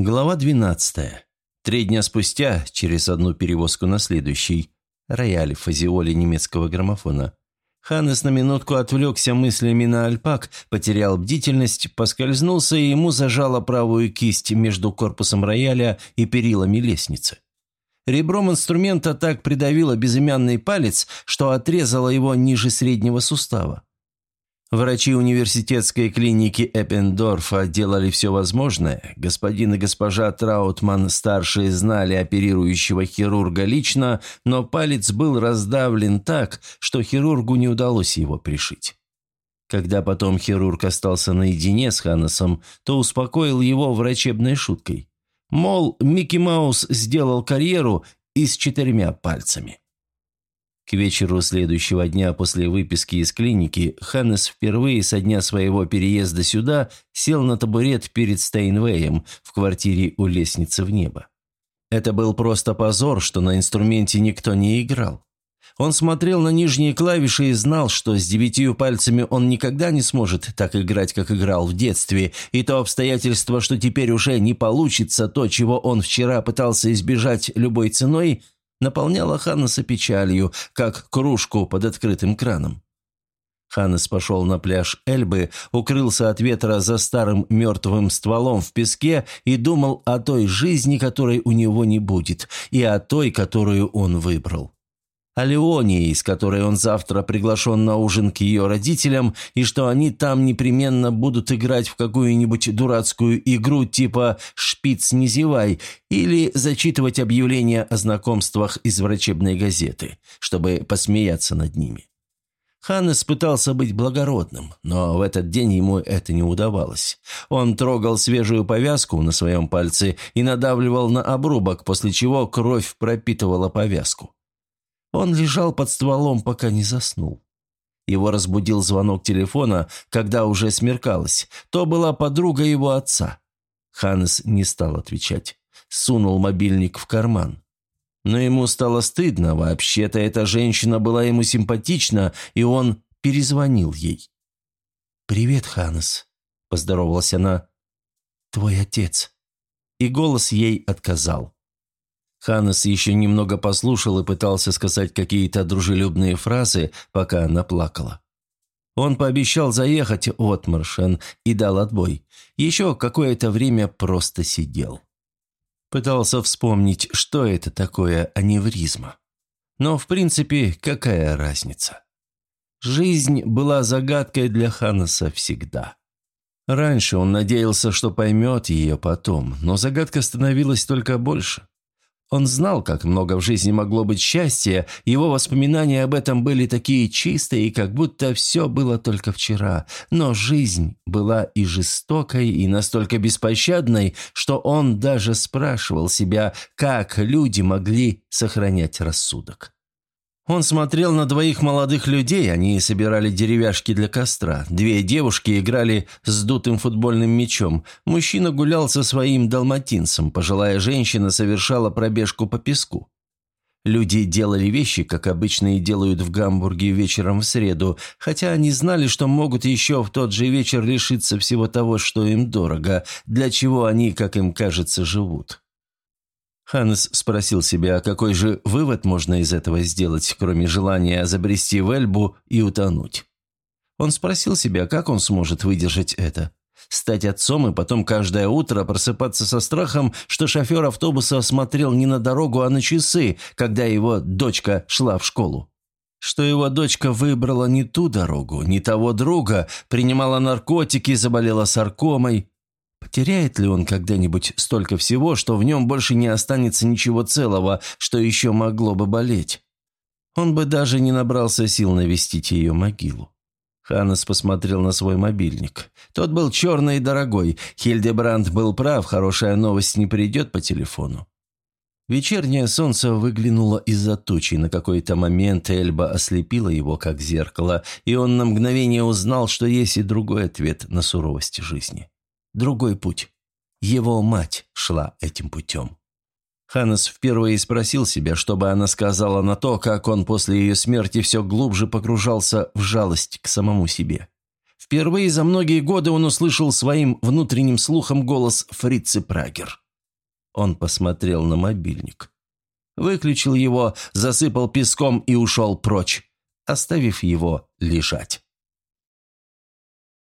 Глава 12. Три дня спустя, через одну перевозку на следующий, рояль в фазиоле немецкого граммофона. Ханнес на минутку отвлекся мыслями на альпак, потерял бдительность, поскользнулся и ему зажало правую кисть между корпусом рояля и перилами лестницы. Ребром инструмента так придавило безымянный палец, что отрезало его ниже среднего сустава. Врачи университетской клиники Эппендорфа делали все возможное. Господин и госпожа Траутман-старшие знали оперирующего хирурга лично, но палец был раздавлен так, что хирургу не удалось его пришить. Когда потом хирург остался наедине с Ханнесом, то успокоил его врачебной шуткой. Мол, Микки Маус сделал карьеру и с четырьмя пальцами. К вечеру следующего дня после выписки из клиники Ханнес впервые со дня своего переезда сюда сел на табурет перед Стейнвеем в квартире у лестницы в небо. Это был просто позор, что на инструменте никто не играл. Он смотрел на нижние клавиши и знал, что с девятью пальцами он никогда не сможет так играть, как играл в детстве, и то обстоятельство, что теперь уже не получится то, чего он вчера пытался избежать любой ценой – наполняла Ханнеса печалью, как кружку под открытым краном. Ханнес пошел на пляж Эльбы, укрылся от ветра за старым мертвым стволом в песке и думал о той жизни, которой у него не будет, и о той, которую он выбрал о Леонии, с которой он завтра приглашен на ужин к ее родителям, и что они там непременно будут играть в какую-нибудь дурацкую игру типа «Шпиц не зевай» или зачитывать объявления о знакомствах из врачебной газеты, чтобы посмеяться над ними. Ханнес пытался быть благородным, но в этот день ему это не удавалось. Он трогал свежую повязку на своем пальце и надавливал на обрубок, после чего кровь пропитывала повязку. Он лежал под стволом, пока не заснул. Его разбудил звонок телефона, когда уже смеркалось. То была подруга его отца. Ханнес не стал отвечать. Сунул мобильник в карман. Но ему стало стыдно. Вообще-то эта женщина была ему симпатична, и он перезвонил ей. «Привет, Ханнес», — поздоровалась она. «Твой отец». И голос ей отказал. Ханнес еще немного послушал и пытался сказать какие-то дружелюбные фразы, пока она плакала. Он пообещал заехать от Маршен и дал отбой. Еще какое-то время просто сидел. Пытался вспомнить, что это такое аневризма. Но, в принципе, какая разница? Жизнь была загадкой для Ханнеса всегда. Раньше он надеялся, что поймет ее потом, но загадка становилась только больше. Он знал, как много в жизни могло быть счастья, его воспоминания об этом были такие чистые, как будто все было только вчера. Но жизнь была и жестокой, и настолько беспощадной, что он даже спрашивал себя, как люди могли сохранять рассудок. Он смотрел на двоих молодых людей, они собирали деревяшки для костра. Две девушки играли с дутым футбольным мячом. Мужчина гулял со своим далматинцем, пожилая женщина совершала пробежку по песку. Люди делали вещи, как обычно и делают в Гамбурге вечером в среду, хотя они знали, что могут еще в тот же вечер лишиться всего того, что им дорого, для чего они, как им кажется, живут. Ханнес спросил себя, какой же вывод можно из этого сделать, кроме желания забрести в Эльбу и утонуть. Он спросил себя, как он сможет выдержать это. Стать отцом и потом каждое утро просыпаться со страхом, что шофер автобуса смотрел не на дорогу, а на часы, когда его дочка шла в школу. Что его дочка выбрала не ту дорогу, не того друга, принимала наркотики, заболела саркомой. Потеряет ли он когда-нибудь столько всего, что в нем больше не останется ничего целого, что еще могло бы болеть? Он бы даже не набрался сил навестить ее могилу. Ханнес посмотрел на свой мобильник. Тот был черный и дорогой. Хильдебранд был прав, хорошая новость не придет по телефону. Вечернее солнце выглянуло из-за тучи. На какой-то момент Эльба ослепила его, как зеркало, и он на мгновение узнал, что есть и другой ответ на суровость жизни другой путь. Его мать шла этим путем. Ханнес впервые спросил себя, чтобы она сказала на то, как он после ее смерти все глубже погружался в жалость к самому себе. Впервые за многие годы он услышал своим внутренним слухом голос Фрицы Прагер. Он посмотрел на мобильник. Выключил его, засыпал песком и ушел прочь, оставив его лежать.